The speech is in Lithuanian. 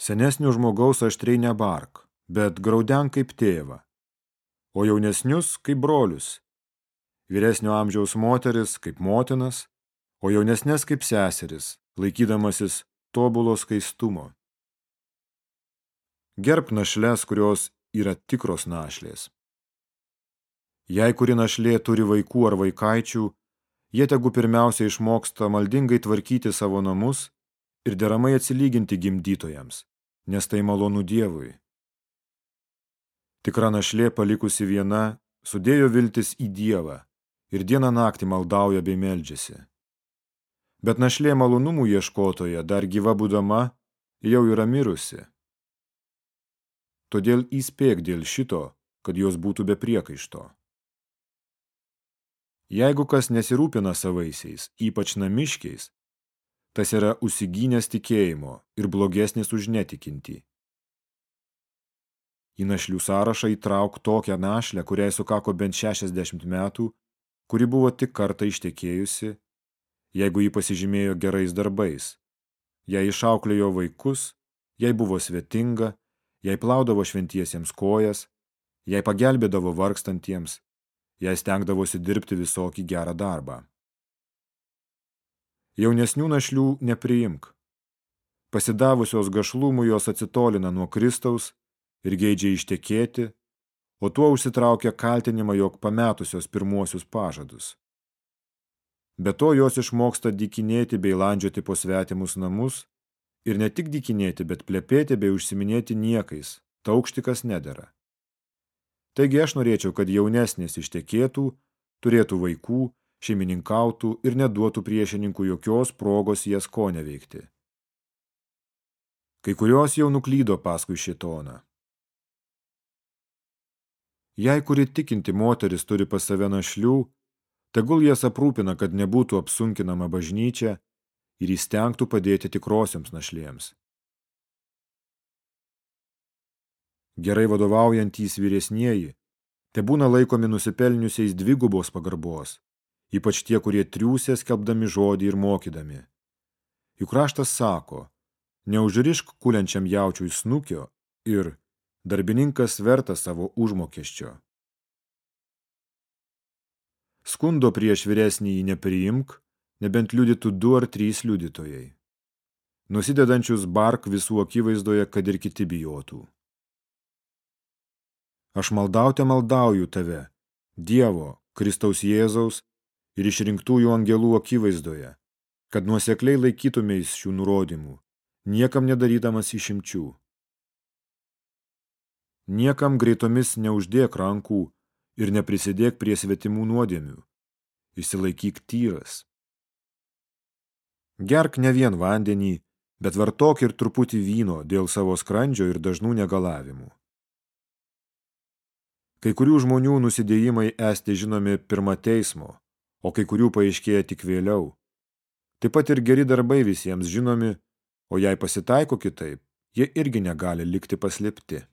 Senesnio žmogaus aštriai nebark, bet graudenk kaip tėvą, o jaunesnius kaip brolius, vyresnio amžiaus moteris kaip motinas, o jaunesnės kaip seseris, laikydamasis tobulo skaistumo. Gerb našles, kurios yra tikros našlės. Jei kuri našlė turi vaikų ar vaikaičių, jie tegu pirmiausia išmoksta maldingai tvarkyti savo namus ir deramai atsilyginti gimdytojams, nes tai malonu Dievui. Tikra našlė palikusi viena, sudėjo viltis į Dievą ir dieną naktį maldauja bei meldžiasi. Bet našlė malonumų ieškotoja, dar gyva būdama, jau yra mirusi. Todėl įspėk dėl šito, kad jos būtų be priekaišto. Jeigu kas nesirūpina savaisiais, ypač namiškiais, tas yra užsigynęs tikėjimo ir blogesnis už netikintį. Į našlių sąrašą įtrauk tokią našlę, kuriai sukako bent 60 metų, kuri buvo tik kartą ištekėjusi, jeigu ji pasižymėjo gerais darbais, jei išauklėjo vaikus, jei buvo svetinga, jei plaudavo šventiesiems kojas, jei pagelbėdavo vargstantiems, jei stengdavosi dirbti visokį gerą darbą. Jaunesnių našlių nepriimk. Pasidavusios gašlumų jos atsitolina nuo Kristaus ir geidžia ištekėti, o tuo užsitraukia kaltinimą, jog pametusios pirmuosius pažadus. Be to jos išmoksta dykinėti bei landžioti po svetimus namus ir ne tik dykinėti, bet plepėti bei užsiminėti niekais, taukštikas nedera. Taigi aš norėčiau, kad jaunesnės ištekėtų, turėtų vaikų, šeimininkautų ir neduotų priešininkų jokios progos jas ko neveikti. Kai kurios jau nuklydo paskui šitoną. Jei kuri tikinti moteris turi pas save našlių, tegul jas aprūpina, kad nebūtų apsunkinama bažnyčia ir įstengtų padėti tikrosioms našlėms. Gerai vadovaujantys vyresnieji, te būna laikomi nusipelniusiais dvigubos pagarbos, ypač tie, kurie triūsė skelbdami žodį ir mokydami. Juk raštas sako, neužrišk kuliančiam jaučiui snukio ir darbininkas vertas savo užmokesčio. Skundo prieš vyresnįjį nepriimk, nebent liudytų du ar trys liudytojai. Nusidedančius bark visų akivaizdoje, kad ir kiti bijotų. Aš maldaute maldauju tave, Dievo, Kristaus Jėzaus ir išrinktųjų angelų akivaizdoje, kad nuosekliai laikytumeis šių nurodymų, niekam nedarydamas išimčių. Niekam greitomis neuždėk rankų ir neprisidėk prie svetimų nuodėmių. Išsilaikyk tyras. Gerk ne vien vandenį, bet vartok ir truputį vyno dėl savo skrandžio ir dažnų negalavimų. Kai kurių žmonių nusidėjimai esti žinomi pirma teismo, o kai kurių paaiškėja tik vėliau. Taip pat ir geri darbai visiems žinomi, o jei pasitaiko kitaip, jie irgi negali likti paslėpti.